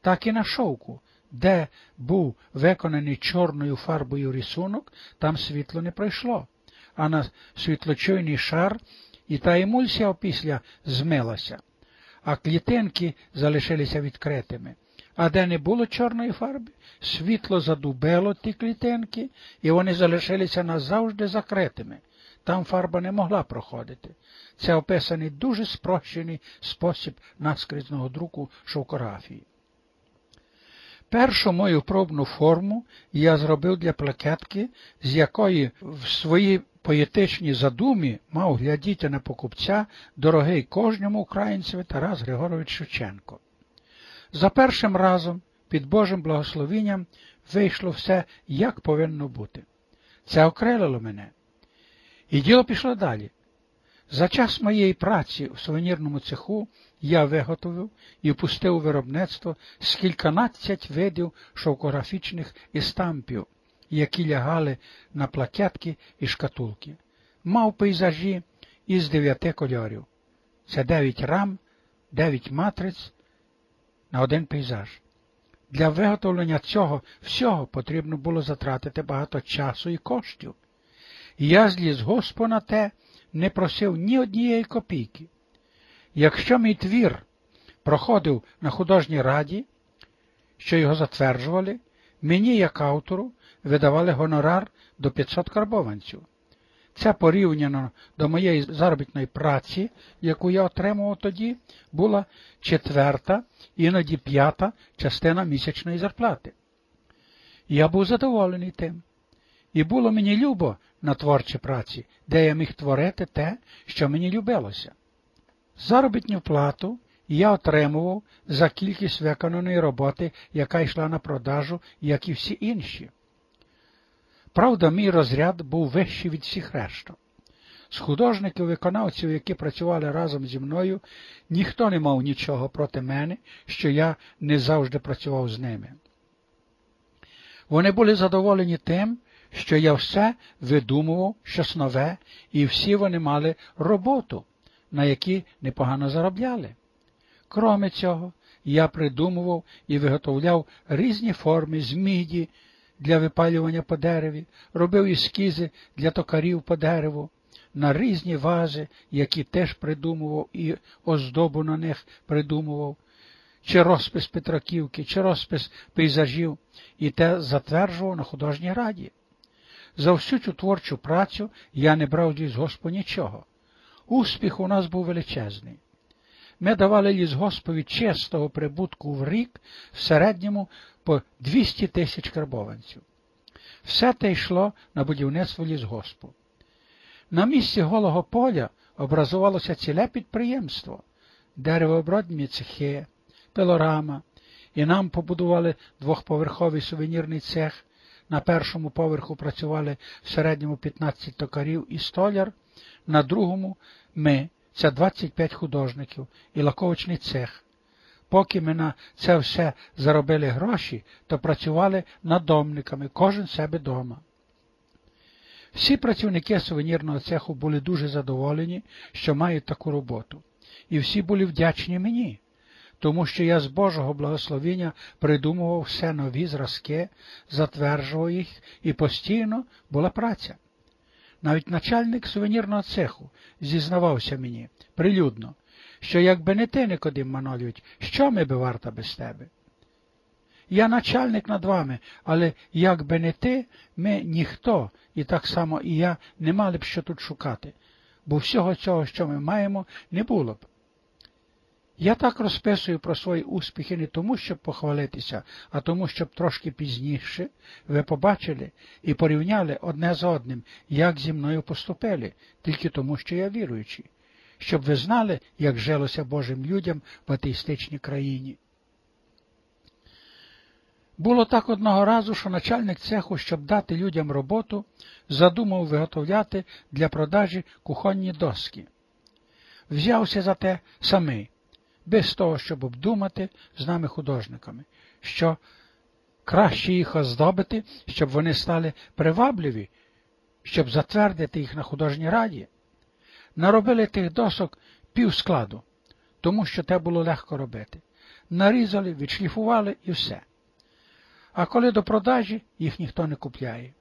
так і на шовку, де був виконаний чорною фарбою рисунок, там світло не пройшло, а на світлочойний шар і та емульсія опісля змилася, а клітинки залишилися відкритими. А де не було чорної фарби, світло задубело ті клітинки, і вони залишилися назавжди закритими. Там фарба не могла проходити. Це описаний дуже спрощений спосіб наскрізного друку шовкографії. Першу мою пробну форму я зробив для плакетки, з якої в своїй поетичній задумі мав глядіти на покупця дорогий кожному українцеві Тарас Григорович Шевченко. За першим разом, під Божим благословенням, вийшло все, як повинно бути. Це окрилило мене. І діло пішло далі. За час моєї праці в сувенірному цеху я виготовив і впустив у виробництво з кільканадцять видів шовкографічних істампів, які лягали на плакетки і шкатулки. Мав пейзажі із дев'яти кольорів. Це дев'ять рам, дев'ять матриць на один пейзаж. Для виготовлення цього всього потрібно було затратити багато часу і коштів. Я зліз Госпо на те, не просив ні однієї копійки. Якщо мій твір проходив на художній раді, що його затверджували, мені, як автору, видавали гонорар до 500 карбованців. Це порівняно до моєї заробітної праці, яку я отримував тоді, була четверта, іноді п'ята частина місячної зарплати. Я був задоволений тим. І було мені любо на творчій праці, де я міг творити те, що мені любилося. Заробітню плату я отримував за кількість виконаної роботи, яка йшла на продажу, як і всі інші. Правда, мій розряд був вищий від всіх решту. З художників-виконавців, які працювали разом зі мною, ніхто не мав нічого проти мене, що я не завжди працював з ними. Вони були задоволені тим, що я все видумував щось нове, і всі вони мали роботу, на якій непогано заробляли. Кроме цього, я придумував і виготовляв різні форми з міді для випалювання по дереві, робив ескізи для токарів по дереву, на різні вази, які теж придумував і оздобу на них придумував, чи розпис Петраківки, чи розпис пейзажів, і те затверджував на художній раді. За всю цю творчу працю я не брав лісгоспу нічого. Успіх у нас був величезний. Ми давали лісгоспові чистого прибутку в рік в середньому по 200 тисяч карбованців. Все те йшло на будівництво лісгоспу. На місці голого поля образувалося ціле підприємство, деревообродні цехи, пилорама, і нам побудували двохповерховий сувенірний цех, на першому поверху працювали в середньому 15 токарів і столяр, на другому ми, це 25 художників і лаковочний цех. Поки ми на це все заробили гроші, то працювали надомниками, кожен себе дома. Всі працівники сувенірного цеху були дуже задоволені, що мають таку роботу, і всі були вдячні мені тому що я з Божого благословення придумував все нові зразки, затверджував їх, і постійно була праця. Навіть начальник сувенірного цеху зізнавався мені прилюдно, що якби не ти, Никодим Манолівич, що ми би варта без тебе? Я начальник над вами, але якби не ти, ми ніхто, і так само і я не мали б що тут шукати, бо всього цього, що ми маємо, не було б. Я так розписую про свої успіхи не тому, щоб похвалитися, а тому, щоб трошки пізніше ви побачили і порівняли одне з одним, як зі мною поступили, тільки тому, що я віруючий, щоб ви знали, як жилося Божим людям в атеїстичній країні. Було так одного разу, що начальник цеху, щоб дати людям роботу, задумав виготовляти для продажі кухонні доски. Взявся за те самий без того, щоб обдумати з нами художниками, що краще їх оздобити, щоб вони стали привабливі, щоб затвердити їх на художній раді. Наробили тих досок пів складу, тому що те було легко робити. нарізали, відшліфували і все. А коли до продажі, їх ніхто не купляє.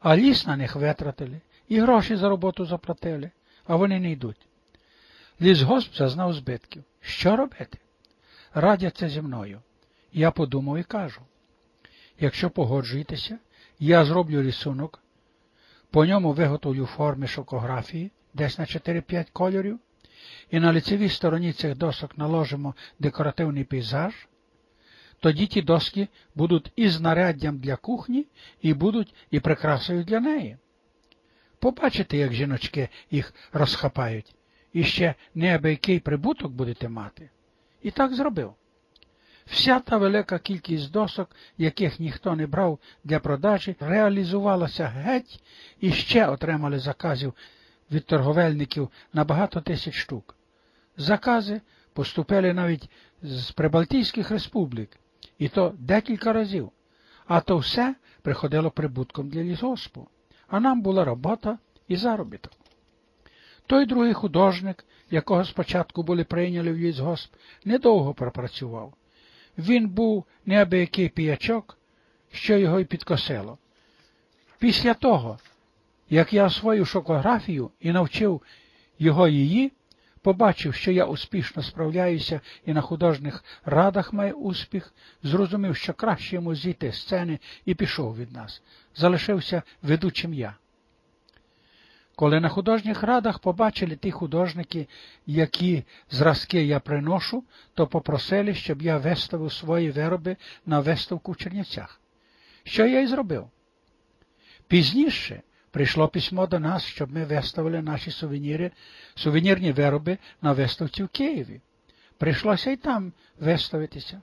А ліс на них витратили, і гроші за роботу заплатили, а вони не йдуть. Лісгосп зазнав збитків. Що робити? Радяться зі мною. Я подумав і кажу. Якщо погоджуєтеся, я зроблю рисунок, по ньому виготовлю форми шокографії десь на 4-5 кольорів, і на лицевій стороні цих досок наложимо декоративний пейзаж, тоді ті доски будуть і знаряддям для кухні, і будуть і прикрасою для неї. Побачите, як жіночки їх розхапають, і ще неабиякий прибуток будете мати. І так зробив. Вся та велика кількість досок, яких ніхто не брав для продажі, реалізувалася геть і ще отримали заказів від торговельників на багато тисяч штук. Закази поступили навіть з Прибалтійських республік, і то декілька разів, а то все приходило прибутком для лісгоспу, а нам була робота і заробіток. Той другий художник, якого спочатку були прийняли в лісгосп, недовго пропрацював. Він був неабиякий піячок, що його й підкосило. Після того, як я освоїв шокографію і навчив його її, побачив, що я успішно справляюся і на художніх радах маю успіх, зрозумів, що краще йому зійти з сцени і пішов від нас. Залишився ведучим я. Коли на художніх радах побачили ті художники, які зразки я приношу, то попросили, щоб я виставив свої вироби на виставку в Чернівцях. Що я й зробив? Пізніше прийшло письмо до нас, щоб ми виставили наші сувеніри, сувенірні вироби на виставці в Києві. Прийшлося й там виставитися.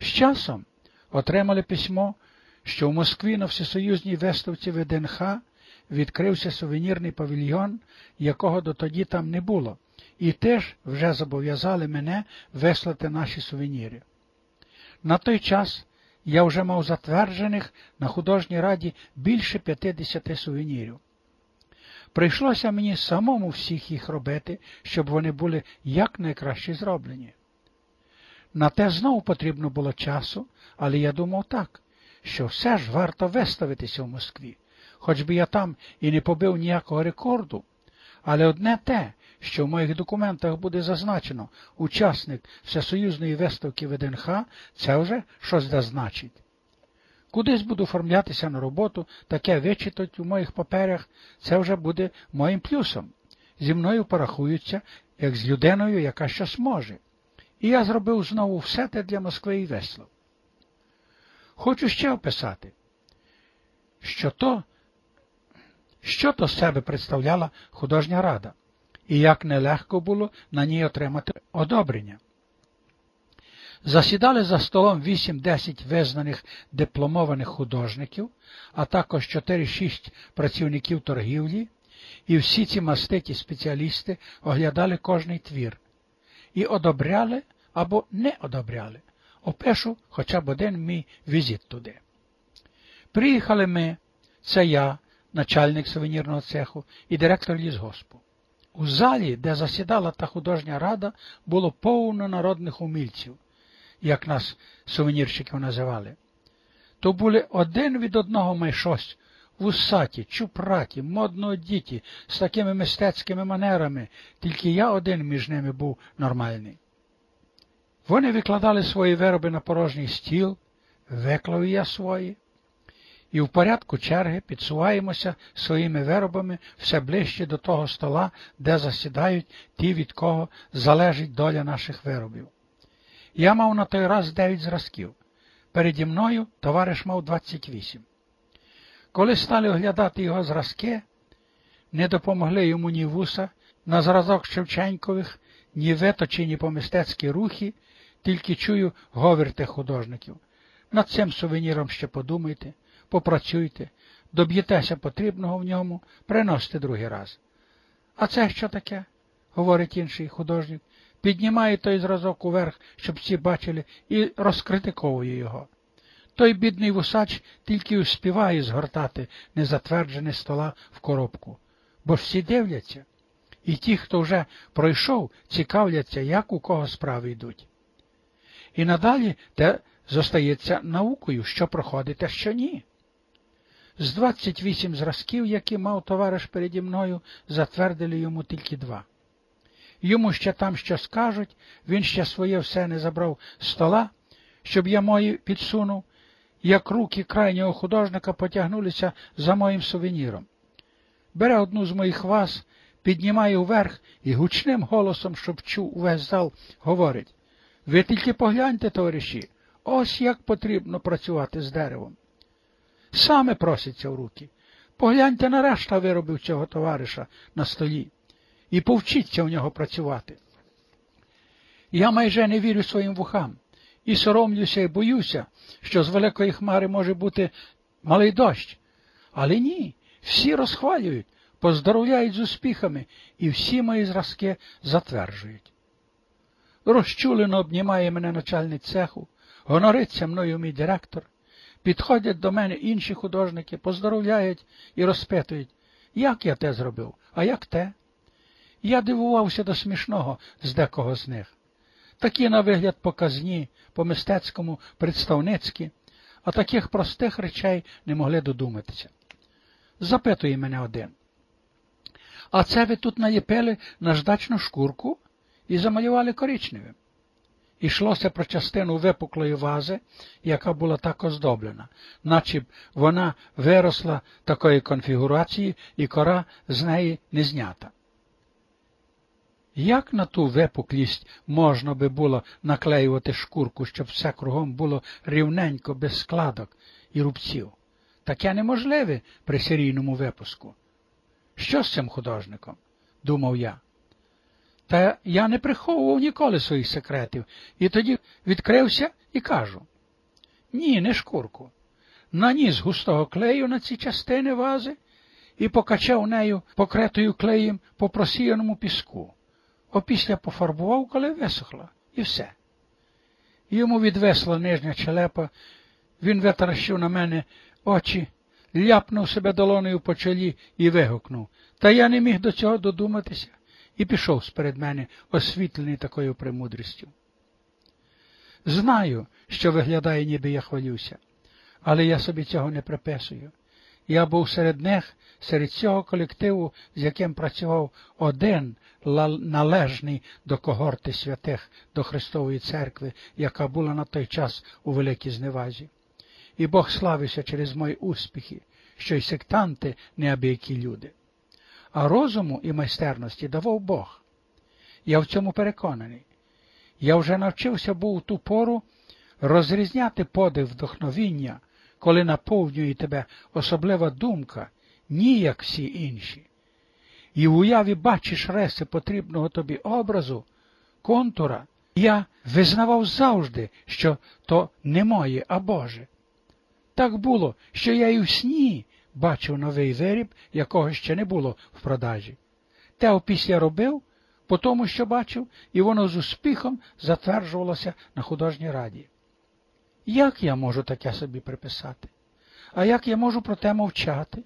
З часом отримали письмо, що в Москві на всесоюзній виставці ВДНХ відкрився сувенірний павільйон, якого дотоді там не було, і теж вже зобов'язали мене вислати наші сувеніри. На той час я вже мав затверджених на художній раді більше 50 сувенірів. Прийшлося мені самому всіх їх робити, щоб вони були якнайкраще зроблені. На те знову потрібно було часу, але я думав так, що все ж варто виставитися в Москві хоч би я там і не побив ніякого рекорду, але одне те, що в моїх документах буде зазначено учасник Всесоюзної виставки ВДНХ, це вже щось да значить. Кудись буду оформлятися на роботу, таке вичитать у моїх паперах, це вже буде моїм плюсом. Зі мною порахуються, як з людиною, яка щось може. І я зробив знову все те для Москви і Весло. Хочу ще описати, що то що то себе представляла художня рада, і як нелегко було на ній отримати одобрення. Засідали за столом 8-10 визнаних дипломованих художників, а також 4-6 працівників торгівлі, і всі ці маститі спеціалісти оглядали кожний твір і одобряли або не одобряли. Опишу хоча б один мій візит туди. Приїхали ми, це я, начальник сувенірного цеху і директор лісгоспу. У залі, де засідала та художня рада, було повно народних умільців, як нас сувенірщиків називали. То були один від одного майшось, вусаті, чупраті, модно одіті, з такими мистецькими манерами, тільки я один між ними був нормальний. Вони викладали свої вироби на порожній стіл, виклав я свої, і в порядку черги підсуваємося своїми виробами все ближче до того стола, де засідають ті, від кого залежить доля наших виробів. Я мав на той раз дев'ять зразків. Переді мною товариш мав 28. Коли стали оглядати його зразки, не допомогли йому ні вуса, на зразок Шевченкових, ні виточені по мистецькі рухи, тільки чую говір художників. Над цим сувеніром ще подумайте попрацюйте, доб'єтеся потрібного в ньому, приносите другий раз. А це що таке? говорить інший художник, піднімає той зразок уверх, щоб всі бачили, і розкритиковує його. Той бідний вусач тільки успіває згортати незатверджене стола в коробку, бо ж всі дивляться, і ті, хто вже пройшов, цікавляться, як у кого справи йдуть. І надалі те зостається наукою, що проходить, а що ні. З 28 зразків, які мав товариш переді мною, затвердили йому тільки два. Йому ще там що скажуть, він ще своє все не забрав стола, щоб я мої підсунув, як руки крайнього художника потягнулися за моїм сувеніром. Бере одну з моїх ваз, піднімає вверх і гучним голосом, щоб чув увесь зал, говорить Ви тільки погляньте, товариші, ось як потрібно працювати з деревом. Саме проситься в руки. Погляньте на решта виробів цього товариша на столі і повчіться в нього працювати. Я майже не вірю своїм вухам і соромлюся і боюся, що з великої хмари може бути малий дощ. Але ні, всі розхвалюють, поздоровляють з успіхами, і всі мої зразки затверджують. Розчулено обнімає мене начальник цеху, гонориться мною мій директор, підходять до мене інші художники, поздоровляють і розпитують, як я те зробив, а як те. Я дивувався до смішного з декого з них. Такі, на вигляд, показні, по мистецькому представницькі, а таких простих речей не могли додуматися. Запитує мене один. А це ви тут наліпили наждачну шкурку і замалювали коричневим. Ішлося про частину випуклої вази, яка була так оздоблена, наче вона виросла такої конфігурації, і кора з неї не знята. Як на ту випуклість можна би було наклеювати шкурку, щоб все кругом було рівненько, без складок і рубців? Таке неможливе при серійному випуску. Що з цим художником? думав я. Та я не приховував ніколи своїх секретів, і тоді відкрився і кажу ні, не шкурку. Наніс густого клею на ці частини вази і покачав нею покретою клеєм по просіяному піску опісля пофарбував, коли висохла, і все. Йому відвесла нижня челепа, він витаращив на мене очі, ляпнув себе долонею по чолі і вигукнув. Та я не міг до цього додуматися і пішов сперед мене, освітлений такою премудрістю. Знаю, що виглядає, ніби я хвалюся, але я собі цього не приписую. Я був серед них, серед цього колективу, з яким працював один належний до когорти святих, до Христової церкви, яка була на той час у великій зневазі. І Бог славився через мої успіхи, що й сектанти неабиякі люди. А розуму і майстерності давав Бог. Я в цьому переконаний. Я вже навчився був у ту пору розрізняти подив вдохновіння коли наповнює тебе особлива думка, ні як всі інші. І в уяві бачиш реси потрібного тобі образу, контура, я визнавав завжди, що то не моє, а Боже. Так було, що я і в сні бачив новий виріб, якого ще не було в продажі. Те опісля робив, по тому, що бачив, і воно з успіхом затверджувалося на художній раді. Як я можу таке собі приписати? А як я можу про те мовчати?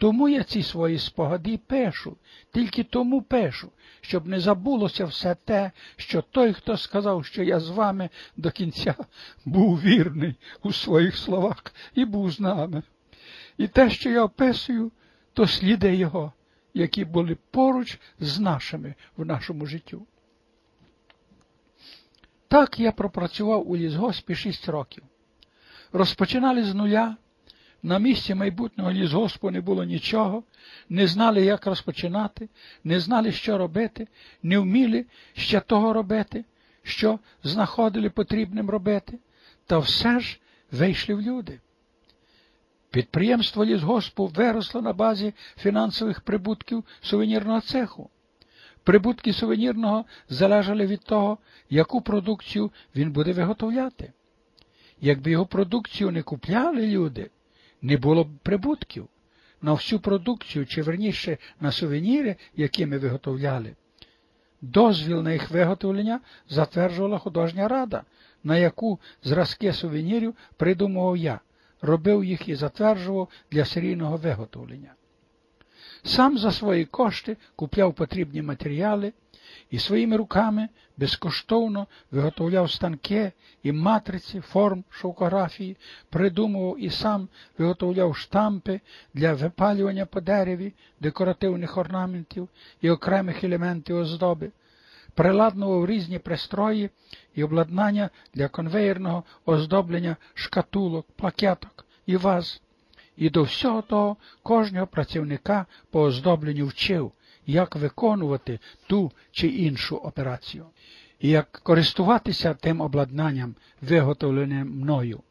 Тому я ці свої спогади пишу, тільки тому пишу, щоб не забулося все те, що той, хто сказав, що я з вами до кінця був вірний у своїх словах і був з нами. І те, що я описую, то сліди його, які були поруч з нашими в нашому життю. Так я пропрацював у лісгоспі шість років. Розпочинали з нуля. На місці майбутнього лісгоспу не було нічого, не знали, як розпочинати, не знали, що робити, не вміли ще того робити, що знаходили потрібним робити, та все ж вийшли в люди. Підприємство лісгоспу виросло на базі фінансових прибутків сувенірного цеху. Прибутки сувенірного залежали від того, яку продукцію він буде виготовляти. Якби його продукцію не купляли люди, не було б прибутків на всю продукцію, чи верніше на сувеніри, які ми виготовляли. Дозвіл на їх виготовлення затверджувала художня рада, на яку зразки сувенірів придумував я, робив їх і затверджував для серійного виготовлення. Сам за свої кошти купляв потрібні матеріали і своїми руками безкоштовно виготовляв станки і матриці форм шовкографії, придумував і сам виготовляв штампи для випалювання по дереві, декоративних орнаментів і окремих елементів оздоби, приладнував різні пристрої і обладнання для конвеєрного оздоблення шкатулок, плакеток і ваз. І до всього того кожного працівника по оздобленню вчив, як виконувати ту чи іншу операцію, і як користуватися тим обладнанням, виготовленим мною.